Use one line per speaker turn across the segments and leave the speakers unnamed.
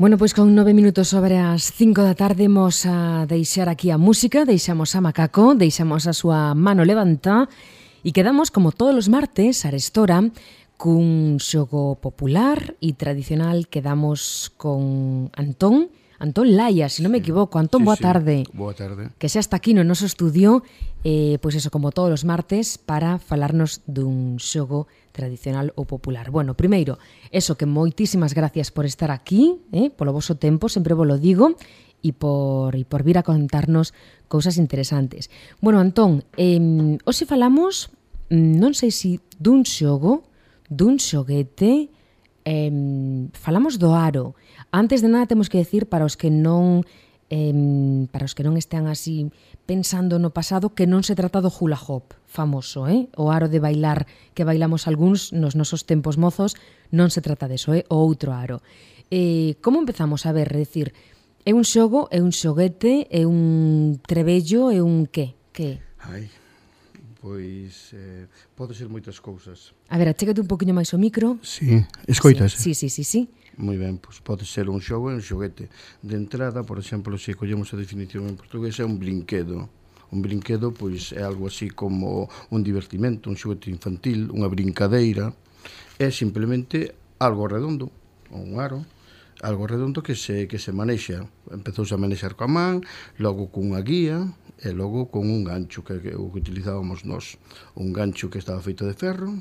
Bueno, pois con nove minutos sobre as cinco da tarde mos a deixar aquí a música, deixamos a Macaco, deixamos a súa mano levanta e quedamos, como todos os martes, a Restora cun xogo popular e tradicional quedamos con Antón, Antón Laia, se non me equivoco. Antón,
sí,
boa tarde. Sí.
Boa tarde.
Que xa está aquí no noso estudio, eh, pois eso, como todos os martes, para falarnos dun xogo tradicional ou popular. Bueno, primeiro, eso que moitísimas gracias por estar aquí, eh, polo voso tempo, sempre vos lo digo, e por, e por vir a contarnos cousas interesantes. Bueno, Antón, eh, hoxe falamos, mm, non sei se si dun xogo, dun xoguete, eh, falamos do aro. Antes de nada temos que decir para os que non eh, para os que non estean así pensando no pasado, que non se trata do hula hop famoso, eh? o aro de bailar que bailamos algúns nos nosos tempos mozos, non se trata deso, eh? o outro aro. Eh, como empezamos a ver, decir, é un xogo, é un xoguete, é un trebello, é un que? Que?
Ai, pois eh, pode ser moitas cousas.
A ver, achégate un poquinho máis o micro.
Sí, escoitas.
Sí, sí, sí, sí. sí.
Moi ben, pois pode ser un xogo e un xoguete. De entrada, por exemplo, se collemos a definición en portugués, é un brinquedo. Un brinquedo, pois, é algo así como un divertimento, un xoguete infantil, unha brincadeira. É simplemente algo redondo, un aro, algo redondo que se que se manexa. Empezouse a manexar coa man, logo cunha guía e logo con un gancho que, que, que utilizábamos nós, un gancho que estaba feito de ferro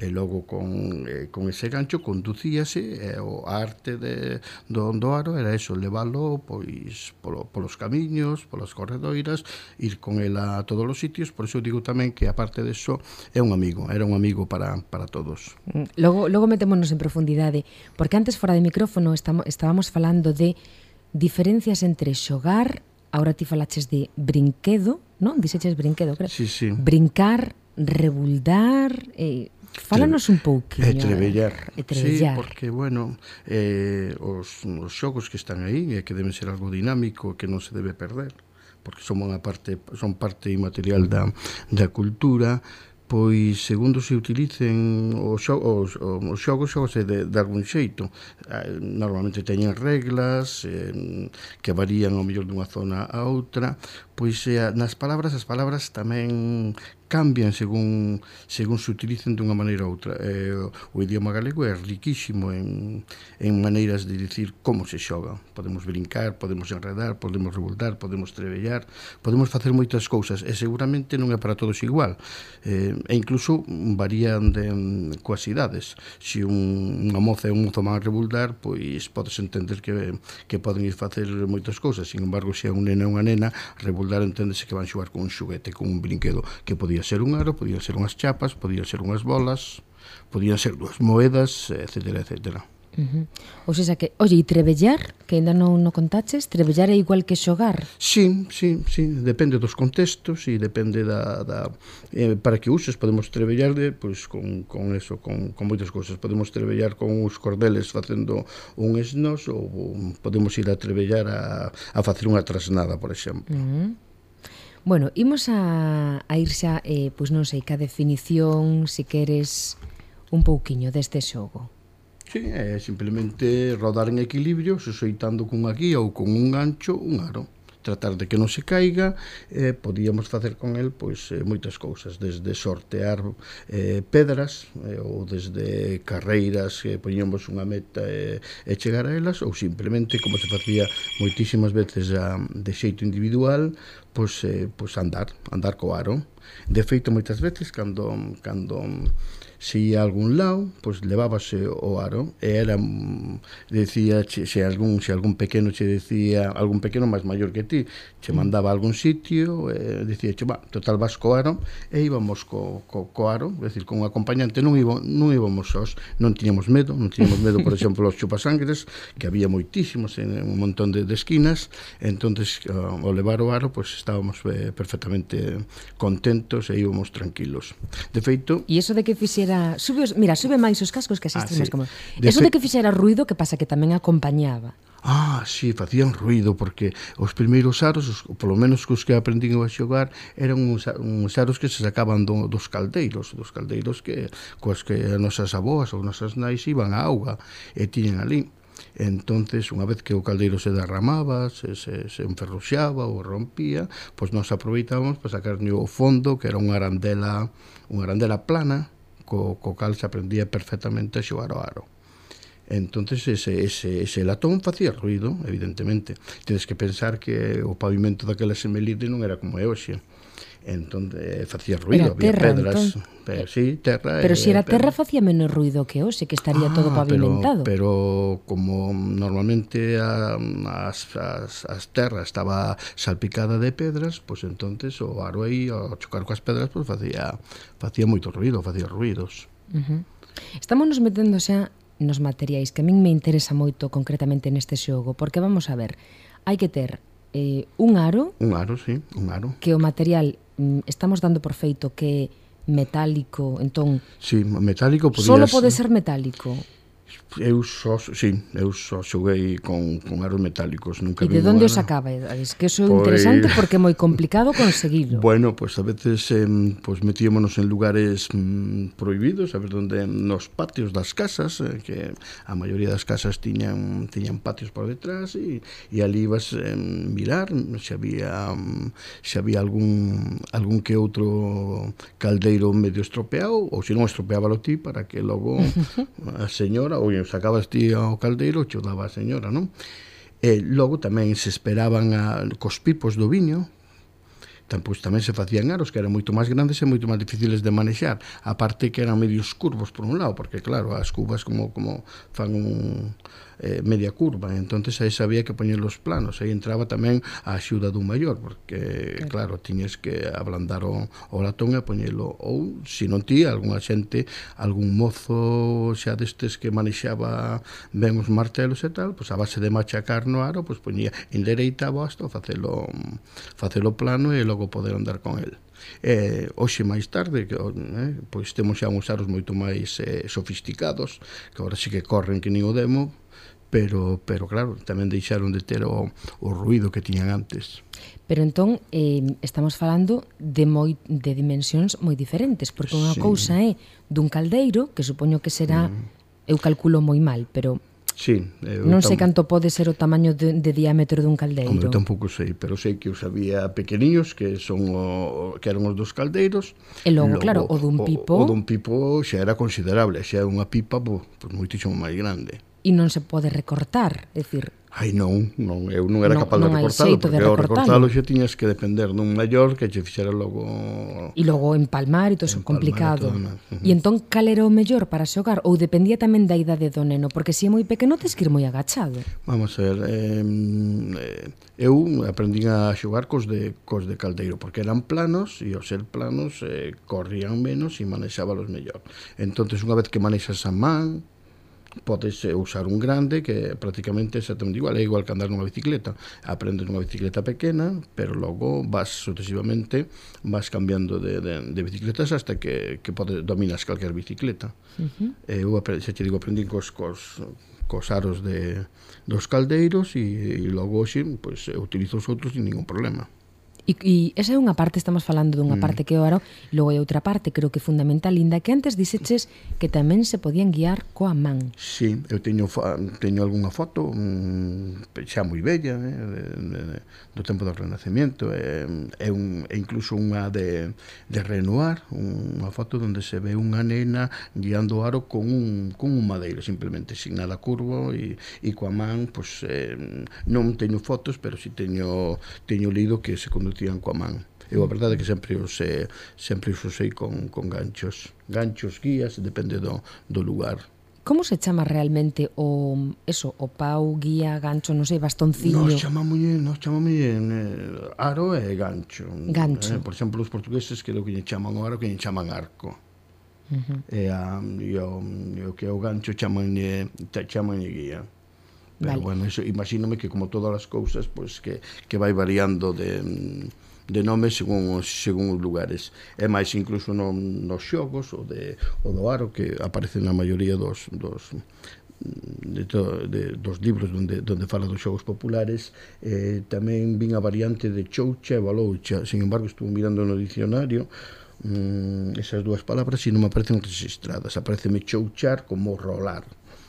e logo con, eh, con ese gancho conducíase e eh, o arte de, do Ondoaro era eso, leválo pois polo, polos camiños, polas corredoiras, ir con el a todos os sitios, por iso digo tamén que aparte de eso é un amigo, era un amigo para, para todos.
Mm, logo, logo metémonos en profundidade, porque antes fora de micrófono estamos, estábamos falando de diferencias entre xogar, agora ti falaches de brinquedo, non? Dixeches brinquedo, creo.
Sí, sí.
Brincar, rebuldar, eh, Fálanos un pouquinho.
E eh. trevellar.
E trevellar.
Sí, porque, bueno, eh, os, os xogos que están aí e que deben ser algo dinámico que non se debe perder porque son unha parte son parte inmaterial da, da cultura pois segundo se utilicen os, os, os xogos xogose de, de algún xeito ah, normalmente teñen reglas eh, que varían ao mellor dunha zona a outra pois eh, nas palabras as palabras tamén cambian según según se utilizan dunha maneira ou outra. Eh, o idioma galego é riquísimo en, en maneiras de dicir como se xoga. Podemos brincar, podemos enredar, podemos revoltar, podemos trebellar, podemos facer moitas cousas e seguramente non é para todos igual. Eh, e incluso varían de, coas idades. Se un, unha moza é un mozo máis revoltar, pois podes entender que, que poden ir facer moitas cousas. Sin embargo, se é un neno e unha nena, revoltar enténdese que van xogar con un xuguete, con un brinquedo que podía podía ser un aro, podían ser unhas chapas, podían ser unhas bolas, podían ser dúas moedas, etcétera, etcétera.
Uh -huh. Ou seja que, oye, e trebellar, que ainda non no contaches, trebellar é igual que xogar?
Sí, sí, sí, depende dos contextos e depende da, da eh, para que uses, podemos trebellar de, pois, con, con eso, con, con moitas cousas podemos trebellar con uns cordeles facendo un esnos ou podemos ir a trebellar a, a facer unha trasnada, por exemplo
uh -huh. Bueno, imos a, a ir xa, eh, pois non sei, ca definición, se queres, un pouquiño deste xogo.
Sí, é simplemente rodar en equilibrio, sosoitando cunha guía ou con un gancho un aro tratar de que non se caiga eh, podíamos facer con el pois eh, moitas cousas, desde sortear eh, pedras eh, ou desde carreiras que eh, poñíamos unha meta eh, e chegar a elas ou simplemente como se facía moitísimas veces a, de xeito individual pois, eh, pois andar, andar co aro. De feito, moitas veces, cando, cando se ia a algún lado, pois levábase o aro e era decía che, se algún se algún pequeno che decía, algún pequeno máis maior que ti, che mm. mandaba a algún sitio, e dicía, che, va, total vas co aro e íbamos co, co, co aro, é dicir, con un acompañante non íbamos, non íbamos sós, non tiñamos medo, non tiñamos medo, por exemplo, os chupasangres, que había moitísimos en un montón de, de esquinas, entonces uh, ao levar o aro, pois estábamos eh, perfectamente contentos e íbamos tranquilos. De feito...
E iso de que fixera fixera, sube os, mira, sube máis os cascos que as
ah, extremas
ah,
sí.
como.
De
Eso de que fixera ruido, que pasa que tamén acompañaba.
Ah, sí, facían ruido porque os primeiros aros, os, polo menos os que aprendín a xogar, eran uns, uns aros que se sacaban do, dos caldeiros, dos caldeiros que coas que as nosas aboas ou nosas nais iban a auga e tiñan ali entonces unha vez que o caldeiro se derramaba, se, se, se enferruxaba ou rompía, pois nos aproveitábamos para sacar o fondo, que era unha arandela, unha arandela plana, co, co cal se aprendía perfectamente a xogar ao aro. Entonces ese, ese, ese latón facía ruido, evidentemente. Tedes que pensar que o pavimento daquela semelide non era como é hoxe entón, eh, facía ruido,
había terra,
pedras. Entón... Pero, sí, terra,
pero eh, si era terra pero... facía menos ruido que hoxe, que estaría ah, todo pavimentado.
Pero, pero como normalmente a, as, as, as terras estaba salpicada de pedras, pois pues entonces o aro aí ao chocar coas pedras pois pues, facía facía moito ruido, facía ruidos.
Uh -huh. Estamos nos metendo xa nos materiais que a min me interesa moito concretamente neste xogo, porque vamos a ver, hai que ter eh, un aro,
un aro, sí, un aro.
Que o material Mm, estamos dando por feito que metálico, entón...
Sí, metálico
podía Solo pode ser metálico
eu só, sí, eu só xoguei con, con aros metálicos, nunca
E de onde os acabades? Que eso é pues... interesante porque é moi complicado conseguilo.
Bueno, pois pues, a veces eh, pues, metíamonos en lugares mm, prohibidos, a ver onde nos patios das casas, eh, que a maioría das casas tiñan tiñan patios por detrás e, e ali ibas eh, mirar se había mm, se había algún algún que outro caldeiro medio estropeado ou se non estropeábalo ti para que logo a señora ou sacabas ti ao caldeiro, cho daba a señora, non? E logo tamén se esperaban a, cos pipos do viño, pois tamén se facían aros que eran moito máis grandes e moito máis difíciles de manexar aparte que eran medios curvos por un lado porque claro, as cubas como, como fan un, eh, media curva, entonces aí sabía que poñer os planos, aí entraba tamén a axuda dun maior, porque claro, claro tiñes que ablandar o, o latón e poñelo ou se non ti, algunha xente, algún mozo xa destes que manexaba ben os martelos e tal, pois a base de machacar no aro, pois poñía endereitaba hasta facelo facelo plano e logo poder andar con el. Eh, hoxe máis tarde que, eh, pois temos xa uns aros moito máis eh, sofisticados que agora sí que corren que nin o demo pero pero claro, tamén deixaron de ter o, o ruido que tiñan antes.
Pero entón eh, estamos falando de moi de dimensións moi diferentes, porque unha sí. cousa é dun caldeiro, que supoño que será mm. eu calculo moi mal, pero
Sí, eh,
eu non sei canto pode ser o tamaño de, de diámetro dun caldeiro.
Como eu tampouco sei, pero sei que os había pequeniños que son o, que eran os dos caldeiros.
E logo, logo claro, o dun pipo.
O, o dun pipo xa era considerable, xa é unha pipa pois, pois moitísimo máis grande
e non se pode recortar, é dicir,
Ai non, non, eu non era capaz non de recortalo, porque de ao recortalo xa tiñas que depender dun maior que che fixera logo...
E logo empalmar e todo eso complicado. E, uh -huh. e entón, cal era o mellor para xogar? Ou dependía tamén da idade do neno? Porque se é moi pequeno, tes que ir moi agachado.
Vamos a ver, eh, eu aprendín a xogar cos de, cos de caldeiro, porque eran planos, e ao ser planos, eh, corrían menos e manexábalos mellor. Entón, unha vez que manexas a man, podes eh, usar un grande que prácticamente exactamente igual, é igual que andar nunha bicicleta. Aprendes nunha bicicleta pequena, pero logo vas sucesivamente vas cambiando de, de, de bicicletas hasta que, que podes, dominas calquer bicicleta. Uh -huh. Eu, xa te digo, aprendín cos, cos, cos aros de, dos caldeiros e, e logo hoxe pois, pues, utilizo os outros sin ningún problema.
E, e esa é unha parte, estamos falando dunha mm. parte que é o aro, logo hai outra parte, creo que fundamental, linda, que antes dixeches que tamén se podían guiar coa man.
Sí, eu teño, teño algunha foto mm, xa moi bella, eh, de, de, de, do tempo do Renacimiento, é, eh, é, un, é incluso unha de, de Renoir, unha foto onde se ve unha nena guiando o aro con un, con un madeiro, simplemente, sin nada curvo, e, e coa man, pois, pues, eh, non teño fotos, pero si teño, teño lido que se conduce conducían coa man. Eu a verdade é que sempre os, eh, sempre os usei con, con ganchos. Ganchos, guías, depende do, do lugar.
Como se chama realmente o eso, o pau, guía, gancho, non sei, bastoncillo?
Nos chamamos, nos chamamos eh, aro e gancho.
Gancho.
Eh, por exemplo, os portugueses creo que lle chaman o aro que lle chaman arco. Uh -huh. E, a, e, o, e o que é o gancho chaman, chaman guía. Pero vale. bueno, eso, imagínome que como todas as cousas, pois pues, que, que vai variando de, de nome según os, según os lugares. É máis incluso no, nos xogos o, de, o do aro que aparece na maioría dos, dos, de to, de, dos libros onde, onde fala dos xogos populares eh, tamén vin a variante de choucha e baloucha sin embargo estuve mirando no dicionario mm, esas dúas palabras e non me aparecen registradas apareceme chouchar como rolar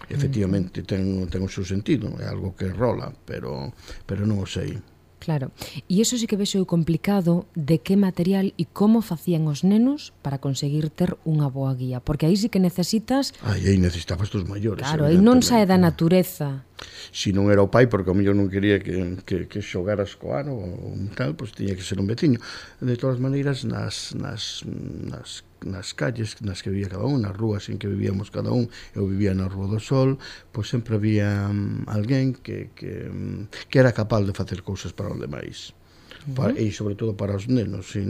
Efectivamente, ten, ten o seu sentido, é algo que rola, pero, pero non o sei.
Claro, e iso sí que vexo complicado de que material e como facían os nenos para conseguir ter unha boa guía, porque aí sí que necesitas...
Aí, aí necesitabas dos maiores.
Claro, aí non sae da natureza
si non era o pai, porque o mellor non quería que, que, que xogaras co ano ou tal, pois tiña que ser un veciño. De todas maneiras, nas, nas, nas, nas calles nas que vivía cada un, nas rúas en que vivíamos cada un, eu vivía na Rúa do Sol, pois sempre había um, alguén que, que, mm, que era capaz de facer cousas para os demais. Para, e sobre todo para os nenos e,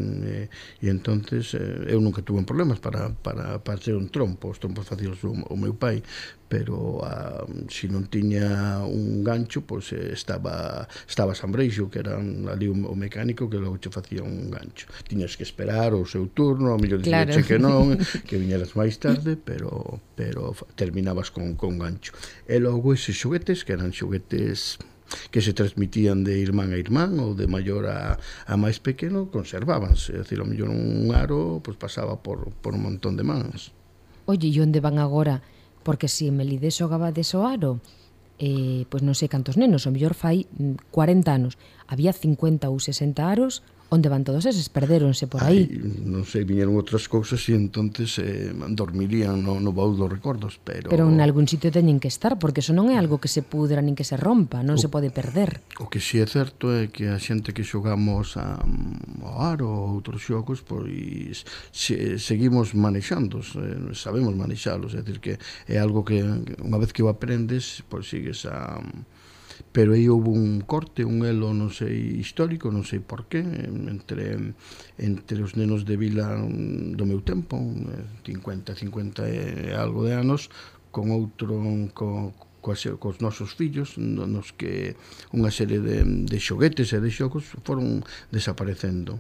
e entonces eh, eu nunca tuve problemas para, para, para ser un trompo os trompos facíos o, o meu pai pero um, se non tiña un gancho, pois pues, estaba estaba Sambreixo, que era ali un, o mecánico que logo che facía un gancho. Tiñas que esperar o seu turno, ao mellor claro. que non, que viñeras máis tarde, pero pero terminabas con, con gancho. E logo eses xoguetes, que eran xoguetes que se transmitían de irmán a irmán ou de maior a, a máis pequeno conservábanse, é dicir, ao mellor un aro pois pasaba por, por un montón de mans.
Oye, e onde van agora? Porque se si Melide xogaba de Soaro, eh, pois non sei cantos nenos, o mellor fai mm, 40 anos, había 50 ou 60 aros, Onde van todos eses? Perdéronse por aí?
Non sei, viñeron outras cousas e entonces eh, dormirían no, no baú dos recordos, pero...
Pero en algún sitio teñen que estar, porque eso non é algo que se pudra nin que se rompa, non o, se pode perder.
O que si sí é certo é que a xente que xogamos a, ao aro ou outros xogos, pois se, seguimos manexándos, eh, sabemos manexalos, é dicir que é algo que unha vez que o aprendes, pois sigues a... Um, pero aí houve un corte, un elo, non sei, histórico, non sei por qué, entre, entre os nenos de vila mm, do meu tempo, mm, 50, 50 e algo de anos, con outro, mm, co, coas, cos nosos fillos nos que unha serie de, de xoguetes e de xogos foron desaparecendo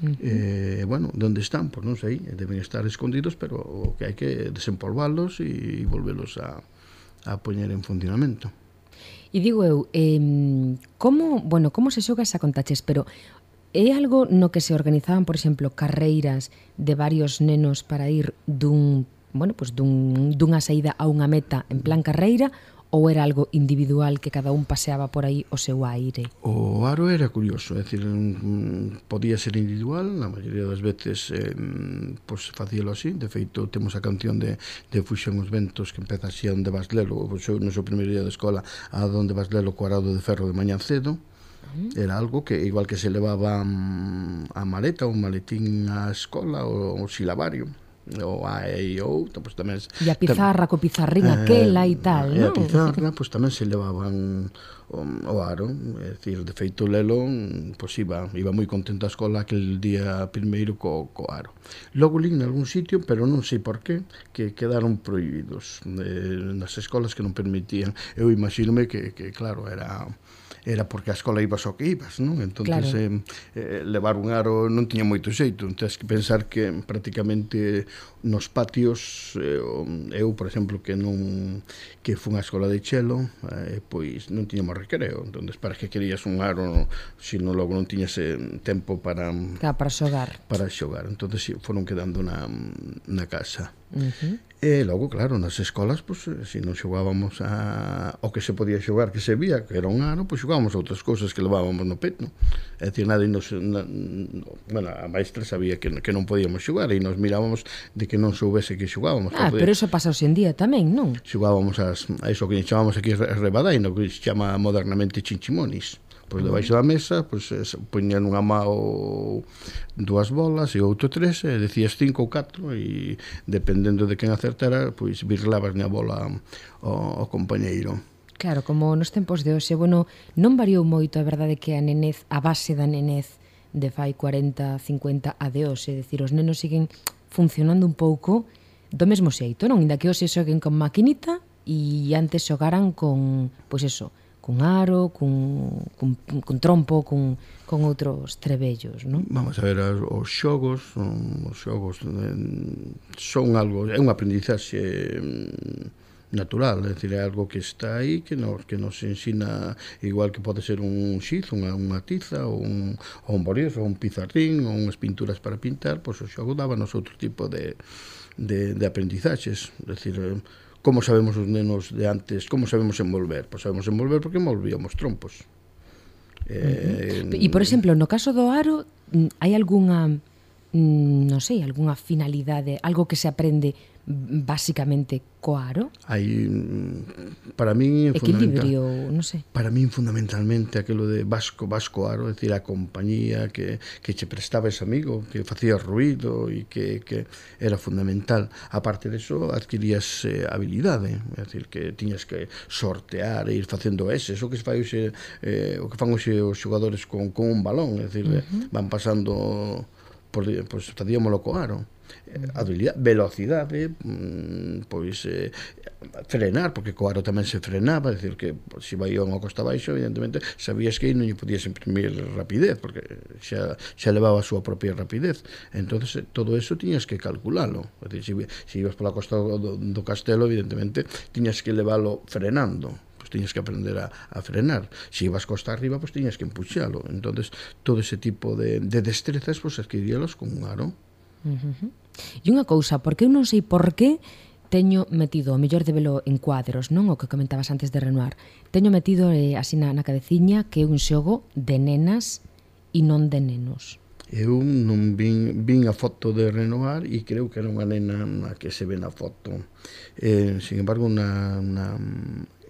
Uh -huh. eh, bueno, onde están? Pois non sei, deben estar escondidos, pero o que hai que desempolvarlos e volvelos a, a poñer en funcionamento.
E digo eu, eh, como, bueno, como se xoga esa contaches, pero é algo no que se organizaban, por exemplo, carreiras de varios nenos para ir dun bueno, pues dun, dunha saída a unha meta en plan carreira? ou era algo individual que cada un paseaba por aí o seu aire?
O aro era curioso, é dicir, podía ser individual, na maioría das veces eh, pois facíalo así, de feito temos a canción de, de Fuxen os ventos que empeza así onde vas lelo, o seu, no seu primeiro día de escola, a onde vas lelo co arado de ferro de mañan cedo, ah. era algo que igual que se levaba mm, a maleta, un maletín á escola ou o silabario, o a e outro, pois tamén
E a pizarra tam, co pizarrín eh, aquela e tal,
non? E a pizarra, pois tamén se levaban o, o aro, é dicir, de feito Lelo, pois iba, iba moi contento a escola aquel día primeiro co, co aro. Logo lín en algún sitio, pero non sei por qué, que quedaron prohibidos eh, nas escolas que non permitían. Eu imagínome que, que claro, era era porque a escola ibas ao que ibas, non? Entón, claro. eh, eh, levar un aro non tiña moito xeito, tens que pensar que prácticamente nos patios eh, eu, por exemplo, que non que fun á escola de chelo, eh, pois non tiñamos recreo, entón para que querías un aro, se non logo non tiñas eh, tempo para
claro, para xogar.
Para xogar. Entón, si, foron quedando na na casa. Uh -huh. E logo, claro, nas escolas, pois, se non xogábamos a... o que se podía xogar que se vía, que era un ano, pois xogábamos outras cousas que levábamos no peto. É dicir, nada, nos, na, bueno, a maestra sabía que, que non podíamos xogar e nos mirábamos de que non soubese que xogábamos.
Ah, pero eso pasa hoxe en día tamén, non?
Xogábamos as, a iso que chamamos aquí rebadaino, que se chama modernamente chinchimonis pois debaixo da mesa, pois poñían unha má dúas bolas e outro tres, e decías cinco ou catro e dependendo de quen acertara, pois virlabas na bola o, o compañeiro.
Claro, como nos tempos de hoxe, bueno, non variou moito a verdade que a nenez, a base da nenez de fai 40, 50 a de hoxe, decir, os nenos siguen funcionando un pouco do mesmo xeito, non? Inda que hoxe xoguen con maquinita e antes xogaran con, pois eso, cun aro, cun, cun, cun trompo, cun, con outros trebellos, non?
Vamos a ver, os xogos, os xogos eh, son algo, é unha aprendizaxe mm, natural, é dicir, é algo que está aí que nos que nos ensina igual que pode ser un xiz, unha, unha tiza ou un, ou un borís, ou un pizarrín ou unhas pinturas para pintar, pois o xogo daba nos outro tipo de, de, de aprendizaxes, é dicir, eh, Como sabemos os nenos de antes, como sabemos envolver? Pois sabemos envolver porque envolvíamos trompos.
Eh, uh -huh. E, por exemplo, no caso do aro, mm, hai algunha, mm, non sei, algunha finalidade, algo que se aprende basicamente coaro? aro?
Hai mm, para min
equilibrio, non sei.
Para min fundamentalmente aquilo de Vasco Vasco Aro, é dicir, a compañía que que che prestaba ese amigo, que facía ruido e que que era fundamental. A parte de eso, adquirías eh, habilidade, é dicir, que tiñas que sortear e ir facendo ese, o que se fai hoxe eh, o que fan hoxe os xogadores con con un balón, é dicir, uh -huh. van pasando por, pois, pues, tadíamolo co aro habilidade, velocidade, mm, pois eh, frenar, porque co aro tamén se frenaba, decir que se vai a costa baixo, evidentemente, sabías que non lle podías imprimir rapidez, porque xa, xa levaba a súa propia rapidez. entonces eh, todo eso tiñas que calculalo. Decir, se, se ibas pola costa do, do castelo, evidentemente, tiñas que levalo frenando pues tiñas que aprender a, a frenar. Se si ibas costa arriba, pues tiñas que empuxalo. entonces todo ese tipo de, de destrezas, pues adquiríalos con un aro.
Uh -huh. E unha cousa, porque eu non sei por que teño metido, o mellor de velo en cuadros, non o que comentabas antes de Renoir, teño metido eh, así na, na cabeciña que é un xogo de nenas e non de nenos.
Eu non vin, vin a foto de Renoir e creo que era unha nena na que se ve na foto. Eh, sin embargo, na, na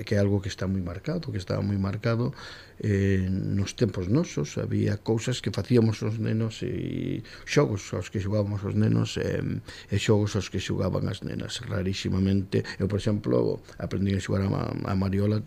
que é algo que está moi marcado, que estaba moi marcado eh, nos tempos nosos, había cousas que facíamos os nenos e xogos aos que xogábamos os nenos eh, e xogos aos que xogaban as nenas rarísimamente. Eu, por exemplo, aprendí a xogar a, a Mariola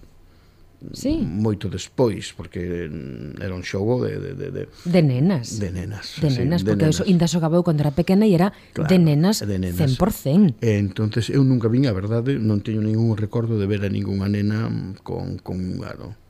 sí. moito despois, porque era un xogo de... De, de, de,
de nenas.
De nenas.
De nenas, sí, porque de nenas. eu inda xogaba eu cando era pequena e era claro, de, nenas de nenas 100%.
E, entonces eu nunca vin, a verdade, non teño ningún recordo de ver a ningunha nena con, con un garo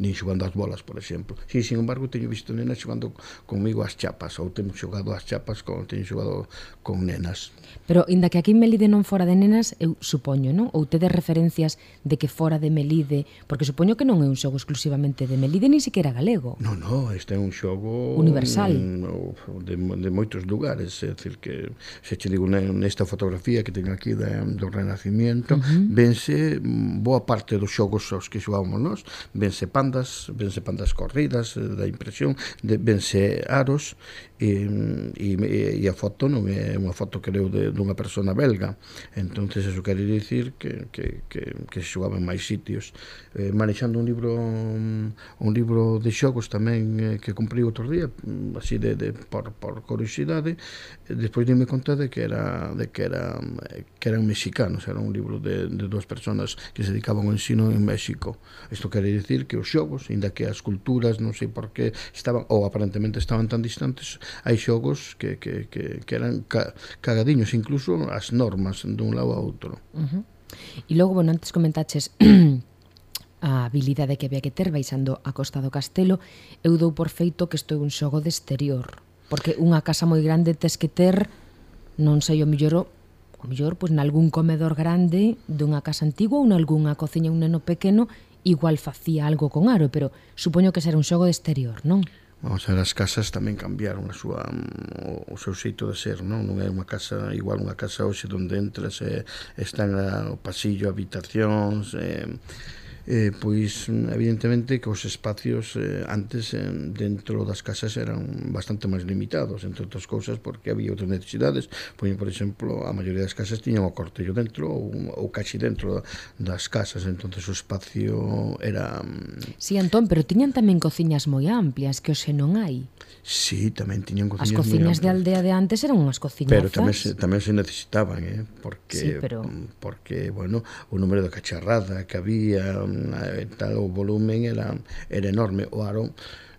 nin xogando as bolas, por exemplo. Si, sin embargo, teño visto nenas xogando comigo as chapas, ou teño xogado as chapas, con, teño xogado con nenas.
Pero, inda que aquí en Melide non fora de nenas, eu supoño, non? Ou tedes referencias de que fora de Melide, porque supoño que non é un xogo exclusivamente de Melide, nin siquiera galego.
Non, non, este é un xogo...
Universal.
Un, de, de moitos lugares, é dicir que, se che digo, nesta fotografía que teño aquí da, do Renacimiento, uh -huh. vense boa parte dos xogos aos que xogamos nós, vense pan pandas, vense pandas corridas eh, da impresión, de, vense aros e, e, e a foto non é unha foto creo de, dunha persona belga. Entonces eso quere dicir que, que, que, que se xogaba en máis sitios. Eh, manexando un libro un libro de xogos tamén eh, que comprei outro día mm, así de, de por, por curiosidade eh, despois dime conta de que era de que era eh, que eran mexicanos era un libro de, de dúas personas que se dedicaban ao ensino en México. Isto quere dicir que os xogos, inda que as culturas non sei por que estaban ou aparentemente estaban tan distantes hai xogos que, que, que, que eran ca, cagadiños incluso as normas dun lado a outro.
Uh -huh. E logo, bueno, antes comentaches a habilidade que había que ter baixando a costa do castelo, eu dou por feito que isto é un xogo de exterior, porque unha casa moi grande tes que ter, non sei o mellor, o mellor, pois nalgún comedor grande dunha casa antigua ou nalgúnha cociña un neno pequeno, igual facía algo con aro, pero supoño que será un xogo de exterior, non?
Vamos a ver, as casas tamén cambiaron a súa, mm, o, o seu xeito de ser, non? Non é unha casa, igual unha casa hoxe onde entras, eh, están a, o pasillo, habitacións, eh, eh, pois evidentemente que os espacios eh, antes eh, dentro das casas eran bastante máis limitados, entre outras cousas porque había outras necesidades, pois por exemplo a maioría das casas tiñan o cortello dentro ou, ou casi dentro das casas. Entonces o espacio era Si,
sí, Antón, pero tiñan tamén cociñas moi amplias que hoxe non hai.
Si, sí, tamén tiñan cociñas
As cociñas de aldea de antes eran unhas cociñazas.
Pero tamén se, tamén se necesitaban, eh? porque,
sí, pero...
porque bueno, o número de cacharrada que había eran eh, tal, o volumen era, era enorme. O aro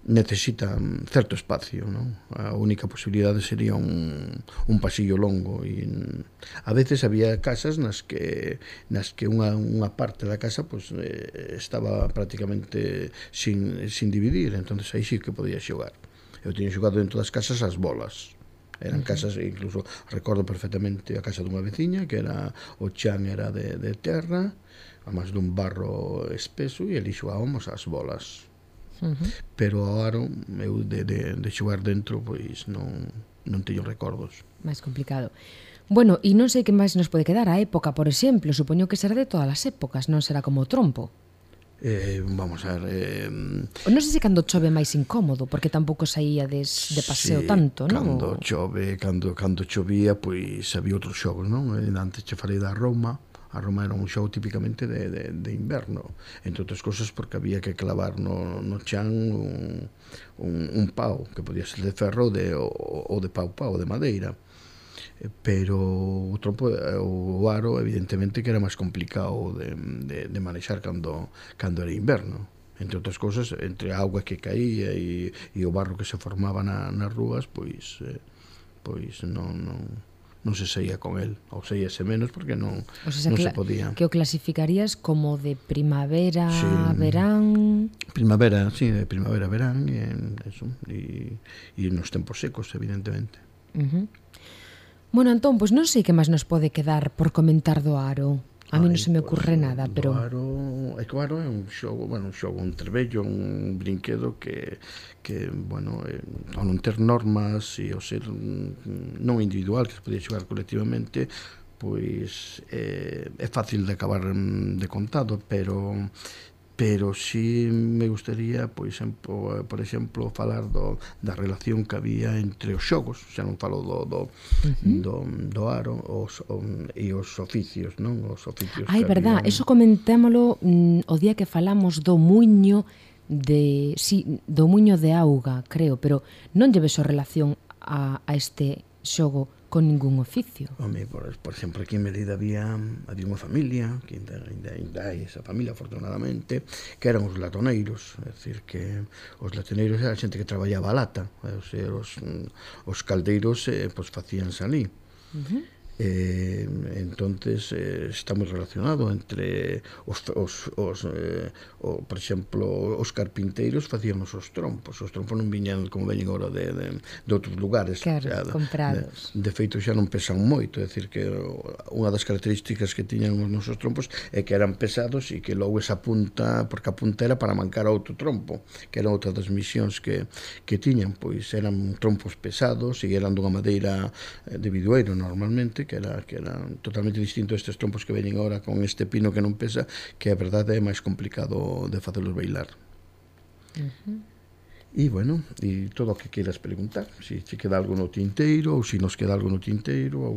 necesita certo espacio non? a única posibilidade sería un, un pasillo longo e a veces había casas nas que nas que unha, unha parte da casa pues, eh, estaba prácticamente sin, sin dividir. Entonces aí sí que podía xogar. Eu tiña xogado dentro das casas as bolas. Eran casas, incluso recordo perfectamente a casa dunha veciña que era o chan era de, de terra a máis dun barro espeso e lixuábamos as bolas. Uh -huh. Pero agora eu de, de, de xogar dentro, pois non, non teño recordos.
Máis complicado. Bueno, e non sei que máis nos pode quedar a época, por exemplo, supoño que será de todas as épocas, non será como o trompo.
Eh, vamos a ver... Eh...
Non sei se cando chove máis incómodo, porque tampouco saíades de paseo
sí,
tanto, non?
cando chove, cando, cando chovía, pois había outros xogos, non? Eh, antes che falei da Roma, a Roma era un xou típicamente de, de, de inverno, entre outras cosas porque había que clavar no, no chan un, un, un pau, que podía ser de ferro de, ou, ou de pau pau, de madeira. Eh, pero o trompo, eh, o aro, evidentemente, que era máis complicado de, de, de manexar cando, cando era inverno entre outras cousas, entre a auga que caía e, e o barro que se formaba na, nas rúas, pois eh, pois non, non, non se saía con el, ou saíase menos porque non,
o sea,
non
se
podía.
Que o clasificarías como de primavera, sí, verán...
Primavera, sí, de primavera, verán, e, eso, e, e nos tempos secos, evidentemente.
Uh -huh. Bueno, Antón, pois non sei que máis nos pode quedar por comentar do aro. A mí non se me ocurre nada, pero...
Aro, é que o aro é un xogo, bueno, un xogo, un trebello, un brinquedo que, que bueno, eh, ao non ter normas e ao ser non individual, que se podía xogar colectivamente, pois eh, é fácil de acabar mm, de contado, pero pero sí me gustaría, por exemplo, eh, por exemplo, falar do, da relación que había entre os xogos, xa non falo do do, uh -huh. do, do aro os, o, e os oficios, non? Os oficios
Ai, verdad, había... eso comentémolo mm, o día que falamos do muño de sí, do muño de auga, creo, pero non lleves a relación a, a este xogo con ningún oficio.
Home, por, por exemplo, aquí en Melide había, había unha familia, que ainda, ainda, ainda hai esa familia, afortunadamente, que eran os latoneiros, é dicir, que os latoneiros eran xente que traballaba a lata, os, os, os caldeiros eh, pois, facíanse ali. Uh -huh eh, entonces eh, está moi relacionado entre os, os, os eh, o, por exemplo os carpinteiros facían os, os trompos. Os trompos non viñan como veñen agora de, de, de outros lugares.
Claro, xa, comprados.
De, de feito xa non pesan moito. É dicir que unha das características que tiñan os nosos trompos é que eran pesados e que logo esa punta porque a punta era para mancar a outro trompo que era outra das misións que, que tiñan. Pois eran trompos pesados e eran dunha madeira eh, de bidueiro normalmente que era, que era totalmente distinto a estes trompos que veñen agora con este pino que non pesa, que a verdade é máis complicado de facelos bailar. Uh -huh. E, bueno, e todo o que queiras preguntar, se si si queda algo no tinteiro ou se si nos queda algo no tinteiro. Ou...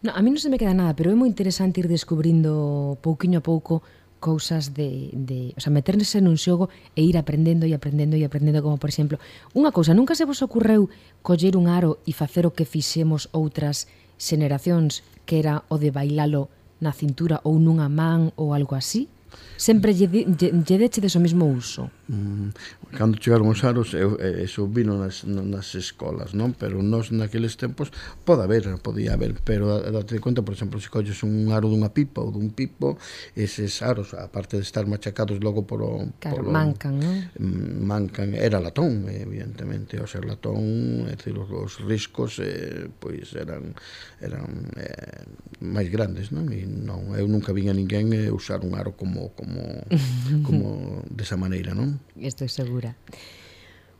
No, a mí non se me queda nada, pero é moi interesante ir descubrindo pouquiño a pouco cousas de, de, o sea, meterse nun xogo e ir aprendendo e aprendendo e aprendendo como por exemplo, unha cousa, nunca se vos ocorreu coller un aro e facer o que fixemos outras xeneracións que era o de bailalo na cintura ou nunha man ou algo así? Sempre lle, lle, lle deche deso mesmo uso?
Mm, cando chegaron os aros eu, eso vino nas, nas escolas non pero nos naqueles tempos pode haber, podía haber pero date conta, por exemplo, se colles un aro dunha pipa ou dun pipo eses aros, aparte de estar machacados logo por o,
claro, polo, mancan, non?
Mm, mancan, era latón evidentemente, o ser latón é dicir, os, os riscos eh, pois eran eran eh, máis grandes non? E non, eu nunca vin a ninguén eh, usar un aro como como, como desa maneira non?
Estoy segura.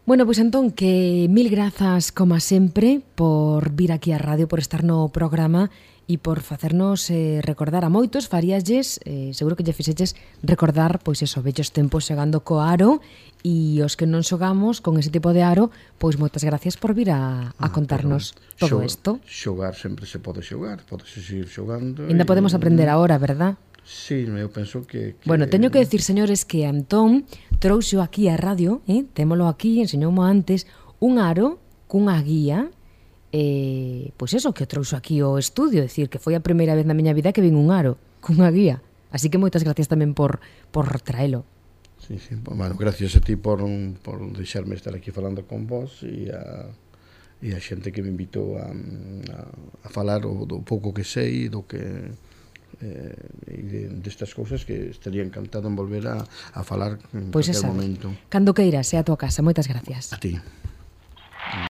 Bueno, pois pues, entón que mil grazas como sempre por vir aquí á radio, por estar no programa e por facernos eh, recordar a moitos faríalles, eh, seguro que lle fixeches recordar pois eso, vellos tempos xogando co aro e os que non xogamos con ese tipo de aro, pois moitas gracias por vir a, a ah, contarnos todo isto.
Xogar sempre se pode xogar, pode seguir xogando.
Ainda e... podemos aprender agora, verdad?
Sí, eu penso que, que...
Bueno, teño que decir, señores, que Antón trouxo aquí a radio, eh? témolo aquí, enseñoumo antes, un aro cunha guía eh, pois eso, que trouxo aquí o estudio, decir, que foi a primeira vez na miña vida que vin un aro cunha guía. Así que moitas gracias tamén por, por traelo.
Sí, sí. Bueno, gracias a ti por, por deixarme estar aquí falando con vos e a, e a xente que me invitou a, a, a falar o, do pouco que sei do que eh, destas cousas que estaría encantado en volver a, a falar en
pois
pues momento.
Cando queiras, sea a tua casa. Moitas gracias.
A ti.